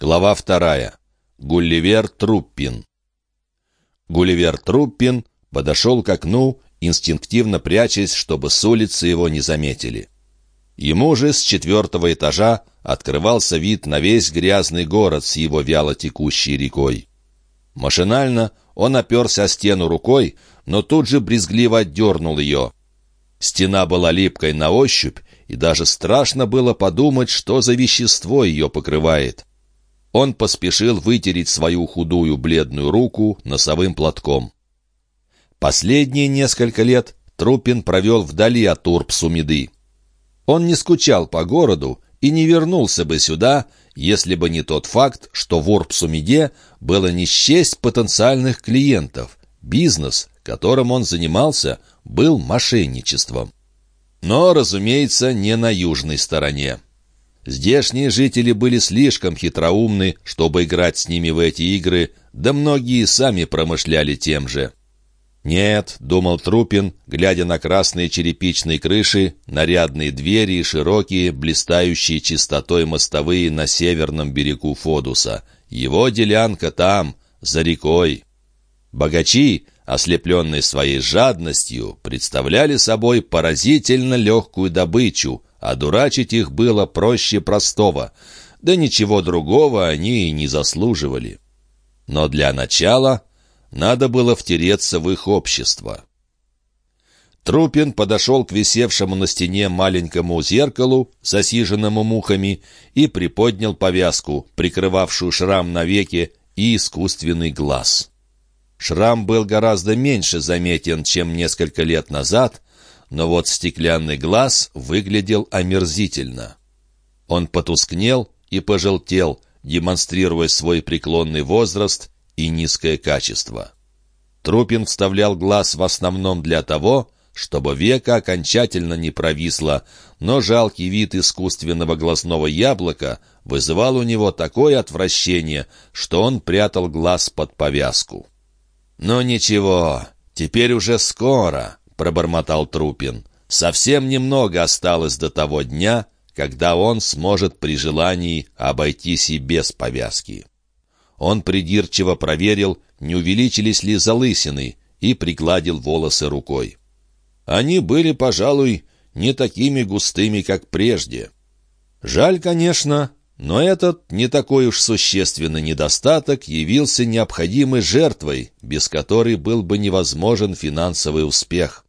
Глава вторая. Гулливер Труппин. Гулливер Труппин подошел к окну, инстинктивно прячась, чтобы с улицы его не заметили. Ему же с четвертого этажа открывался вид на весь грязный город с его вяло текущей рекой. Машинально он оперся о стену рукой, но тут же брезгливо отдернул ее. Стена была липкой на ощупь, и даже страшно было подумать, что за вещество ее покрывает. Он поспешил вытереть свою худую бледную руку носовым платком. Последние несколько лет Трупин провел вдали от Урб-Сумиды. Он не скучал по городу и не вернулся бы сюда, если бы не тот факт, что в Урб-Сумиде было не счесть потенциальных клиентов. Бизнес, которым он занимался, был мошенничеством. Но, разумеется, не на южной стороне. Здешние жители были слишком хитроумны, чтобы играть с ними в эти игры, да многие сами промышляли тем же. «Нет», — думал Трупин, глядя на красные черепичные крыши, нарядные двери и широкие, блистающие чистотой мостовые на северном берегу Фодуса. «Его делянка там, за рекой». Богачи, ослепленные своей жадностью, представляли собой поразительно легкую добычу, а дурачить их было проще простого, да ничего другого они и не заслуживали. Но для начала надо было втереться в их общество. Трупин подошел к висевшему на стене маленькому зеркалу, засиженному мухами, и приподнял повязку, прикрывавшую шрам на веке и искусственный глаз. Шрам был гораздо меньше заметен, чем несколько лет назад, но вот стеклянный глаз выглядел омерзительно. Он потускнел и пожелтел, демонстрируя свой преклонный возраст и низкое качество. Трупин вставлял глаз в основном для того, чтобы века окончательно не провисло, но жалкий вид искусственного глазного яблока вызывал у него такое отвращение, что он прятал глаз под повязку. «Но ничего, теперь уже скоро», — пробормотал Трупин. «Совсем немного осталось до того дня, когда он сможет при желании обойтись и без повязки». Он придирчиво проверил, не увеличились ли залысины, и пригладил волосы рукой. Они были, пожалуй, не такими густыми, как прежде. Жаль, конечно, но этот не такой уж существенный недостаток явился необходимой жертвой, без которой был бы невозможен финансовый успех.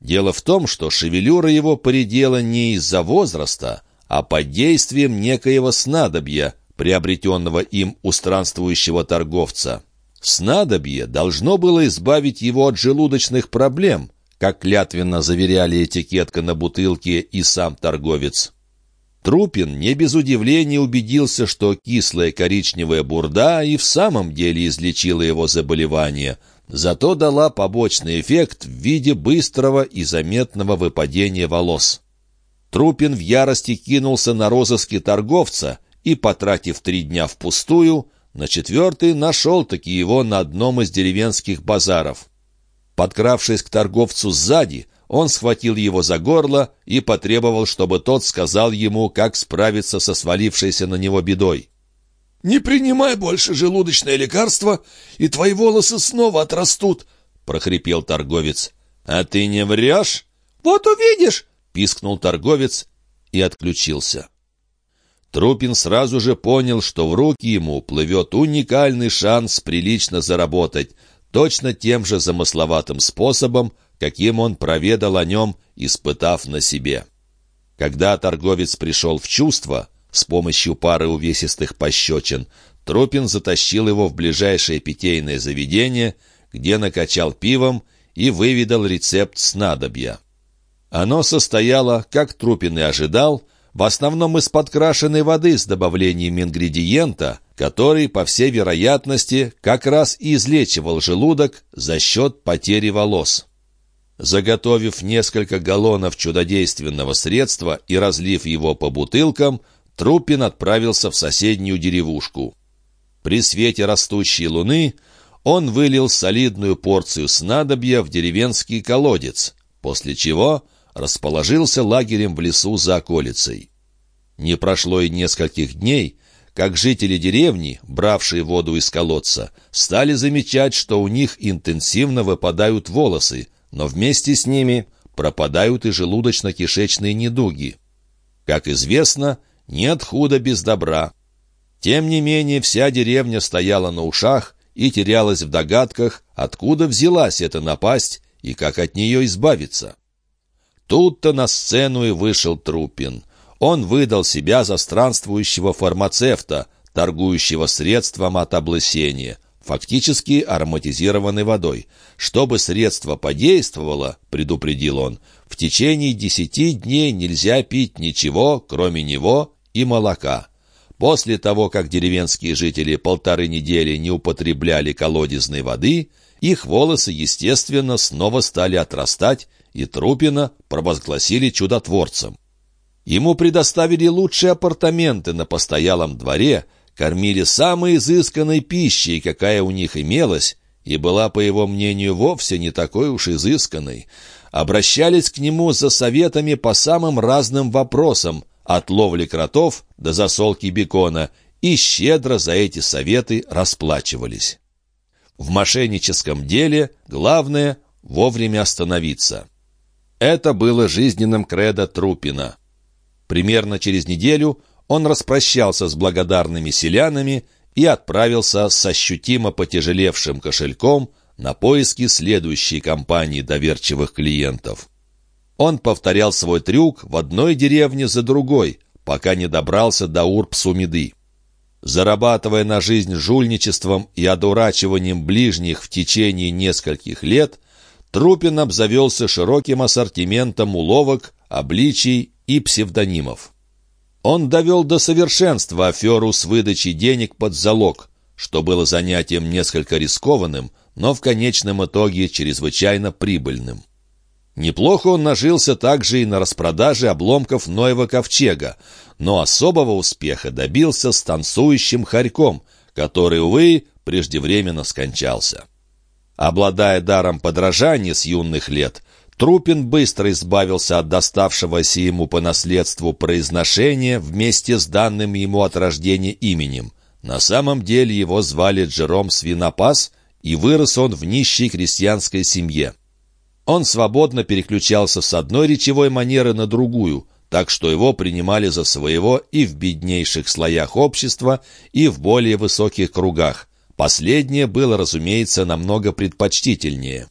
Дело в том, что шевелюра его поредела не из-за возраста, а под действием некоего снадобья, приобретенного им у странствующего торговца. Снадобье должно было избавить его от желудочных проблем, как клятвенно заверяли этикетка на бутылке и сам торговец. Трупин не без удивления убедился, что кислая коричневая бурда и в самом деле излечила его заболевание, зато дала побочный эффект в виде быстрого и заметного выпадения волос. Трупин в ярости кинулся на розыски торговца и, потратив три дня впустую, на четвертый нашел-таки его на одном из деревенских базаров. Подкравшись к торговцу сзади, он схватил его за горло и потребовал, чтобы тот сказал ему, как справиться со свалившейся на него бедой. «Не принимай больше желудочное лекарство, и твои волосы снова отрастут», — прохрипел торговец. «А ты не врешь?» «Вот увидишь», — пискнул торговец и отключился. Трупин сразу же понял, что в руки ему плывет уникальный шанс прилично заработать, точно тем же замысловатым способом, каким он проведал о нем, испытав на себе. Когда торговец пришел в чувство, с помощью пары увесистых пощечин, Трупин затащил его в ближайшее питейное заведение, где накачал пивом и выведал рецепт снадобья. Оно состояло, как Трупин и ожидал, в основном из подкрашенной воды с добавлением ингредиента, который, по всей вероятности, как раз и излечивал желудок за счет потери волос. Заготовив несколько галлонов чудодейственного средства и разлив его по бутылкам, Трупин отправился в соседнюю деревушку. При свете растущей луны он вылил солидную порцию снадобья в деревенский колодец, после чего расположился лагерем в лесу за околицей. Не прошло и нескольких дней, как жители деревни, бравшие воду из колодца, стали замечать, что у них интенсивно выпадают волосы, но вместе с ними пропадают и желудочно-кишечные недуги. Как известно, нет худа без добра. Тем не менее, вся деревня стояла на ушах и терялась в догадках, откуда взялась эта напасть и как от нее избавиться. Тут-то на сцену и вышел Трупин. Он выдал себя за странствующего фармацевта, торгующего средством от облысения, фактически ароматизированной водой. Чтобы средство подействовало, предупредил он, в течение десяти дней нельзя пить ничего, кроме него и молока. После того, как деревенские жители полторы недели не употребляли колодезной воды, их волосы, естественно, снова стали отрастать, и Трупина провозгласили чудотворцем. Ему предоставили лучшие апартаменты на постоялом дворе, кормили самой изысканной пищей, какая у них имелась, и была, по его мнению, вовсе не такой уж изысканной. Обращались к нему за советами по самым разным вопросам, от ловли кротов до засолки бекона, и щедро за эти советы расплачивались. В мошенническом деле главное — вовремя остановиться. Это было жизненным кредо Трупина. Примерно через неделю он распрощался с благодарными селянами и отправился с ощутимо потяжелевшим кошельком на поиски следующей компании доверчивых клиентов. Он повторял свой трюк в одной деревне за другой, пока не добрался до Урб-Сумиды. Зарабатывая на жизнь жульничеством и одурачиванием ближних в течение нескольких лет, Трупин обзавелся широким ассортиментом уловок, обличий и псевдонимов. Он довел до совершенства аферу с выдачей денег под залог, что было занятием несколько рискованным, но в конечном итоге чрезвычайно прибыльным. Неплохо он нажился также и на распродаже обломков Ноева ковчега, но особого успеха добился с танцующим хорьком, который, увы, преждевременно скончался. Обладая даром подражания с юных лет, Трупин быстро избавился от доставшегося ему по наследству произношения вместе с данным ему от рождения именем. На самом деле его звали Джером Свинопас, и вырос он в нищей крестьянской семье. Он свободно переключался с одной речевой манеры на другую, так что его принимали за своего и в беднейших слоях общества, и в более высоких кругах. Последнее было, разумеется, намного предпочтительнее.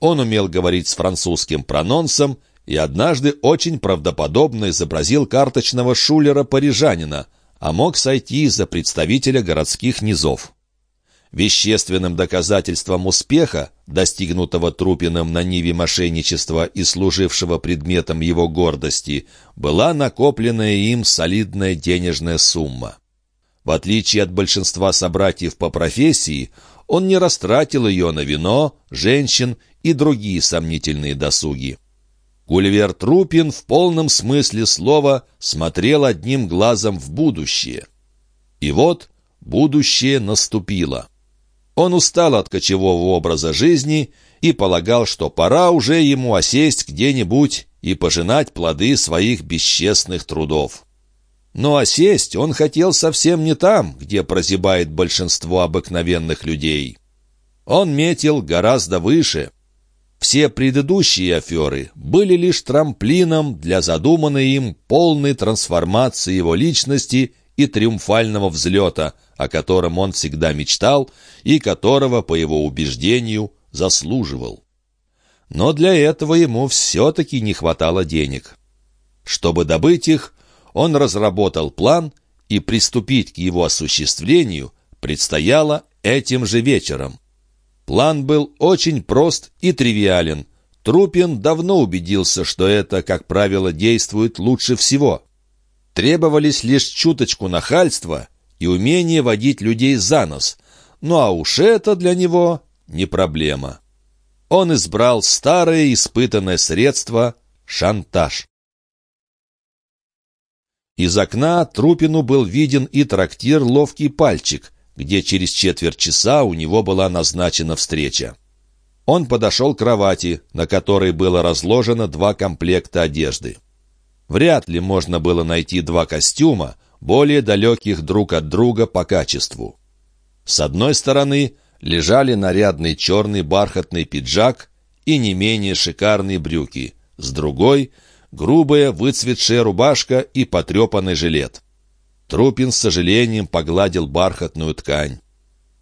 Он умел говорить с французским прононсом и однажды очень правдоподобно изобразил карточного шулера-парижанина, а мог сойти за представителя городских низов. Вещественным доказательством успеха, достигнутого Трупиным на ниве мошенничества и служившего предметом его гордости, была накопленная им солидная денежная сумма. В отличие от большинства собратьев по профессии, он не растратил ее на вино, женщин и другие сомнительные досуги. Гулливер Трупин в полном смысле слова смотрел одним глазом в будущее. И вот будущее наступило. Он устал от кочевого образа жизни и полагал, что пора уже ему осесть где-нибудь и пожинать плоды своих бесчестных трудов. Но осесть он хотел совсем не там, где прозябает большинство обыкновенных людей. Он метил гораздо выше — все предыдущие аферы были лишь трамплином для задуманной им полной трансформации его личности и триумфального взлета, о котором он всегда мечтал и которого, по его убеждению, заслуживал. Но для этого ему все-таки не хватало денег. Чтобы добыть их, он разработал план, и приступить к его осуществлению предстояло этим же вечером. План был очень прост и тривиален. Трупин давно убедился, что это, как правило, действует лучше всего. Требовались лишь чуточку нахальства и умение водить людей за нос. Ну а уж это для него не проблема. Он избрал старое испытанное средство — шантаж. Из окна Трупину был виден и трактир «Ловкий пальчик», где через четверть часа у него была назначена встреча. Он подошел к кровати, на которой было разложено два комплекта одежды. Вряд ли можно было найти два костюма, более далеких друг от друга по качеству. С одной стороны лежали нарядный черный бархатный пиджак и не менее шикарные брюки, с другой — грубая выцветшая рубашка и потрепанный жилет. Трупин с сожалением погладил бархатную ткань.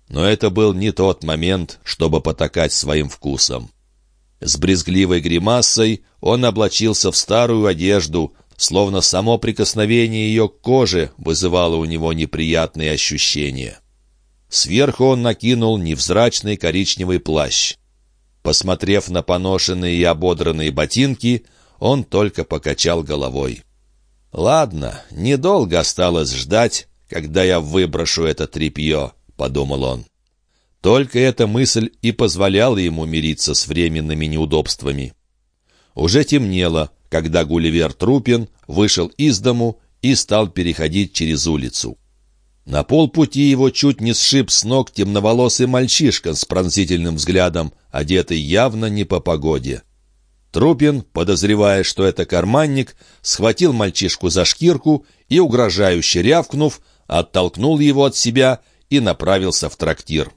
Но это был не тот момент, чтобы потакать своим вкусом. С брезгливой гримасой он облачился в старую одежду, словно само прикосновение ее к коже вызывало у него неприятные ощущения. Сверху он накинул невзрачный коричневый плащ. Посмотрев на поношенные и ободранные ботинки, он только покачал головой. «Ладно, недолго осталось ждать, когда я выброшу это тряпье», — подумал он. Только эта мысль и позволяла ему мириться с временными неудобствами. Уже темнело, когда Гулливер Трупин вышел из дому и стал переходить через улицу. На полпути его чуть не сшиб с ног темноволосый мальчишка с пронзительным взглядом, одетый явно не по погоде. Трупин, подозревая, что это карманник, схватил мальчишку за шкирку и, угрожающе рявкнув, оттолкнул его от себя и направился в трактир.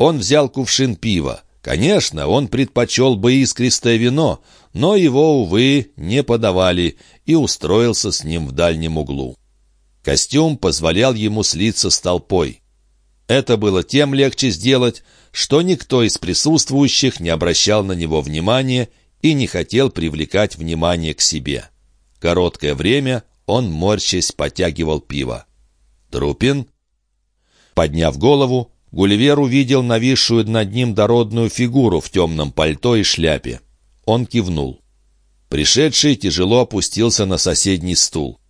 Он взял кувшин пива. Конечно, он предпочел бы искристое вино, но его, увы, не подавали, и устроился с ним в дальнем углу. Костюм позволял ему слиться с толпой. Это было тем легче сделать, что никто из присутствующих не обращал на него внимания и не хотел привлекать внимание к себе. Короткое время он, морщась, потягивал пиво. Трупин? Подняв голову, Гулливер увидел нависшую над ним дородную фигуру в темном пальто и шляпе. Он кивнул. Пришедший тяжело опустился на соседний стул.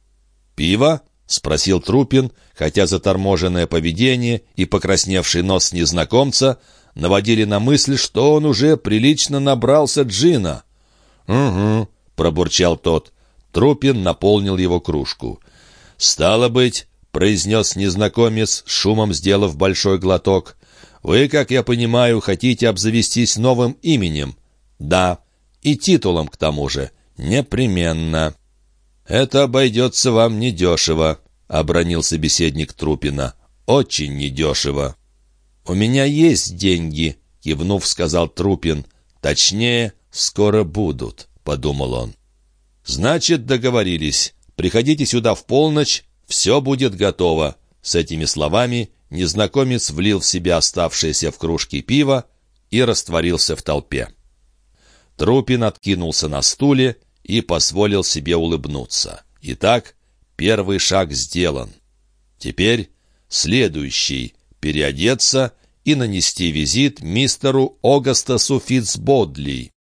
«Пиво?» — спросил Трупин, хотя заторможенное поведение и покрасневший нос незнакомца наводили на мысль, что он уже прилично набрался джина. «Угу», — пробурчал тот. Трупин наполнил его кружку. «Стало быть, — произнес незнакомец, шумом сделав большой глоток. «Вы, как я понимаю, хотите обзавестись новым именем?» «Да, и титулом к тому же. Непременно». «Это обойдется вам недешево», — обронил собеседник Трупина. «Очень недешево». «У меня есть деньги», — кивнув, сказал Трупин. «Точнее, скоро будут», — подумал он. «Значит, договорились. Приходите сюда в полночь, «Все будет готово». С этими словами незнакомец влил в себя оставшееся в кружке пива и растворился в толпе. Трупин откинулся на стуле и позволил себе улыбнуться. Итак, первый шаг сделан. Теперь следующий — переодеться и нанести визит мистеру Огастасу Фитцбодли.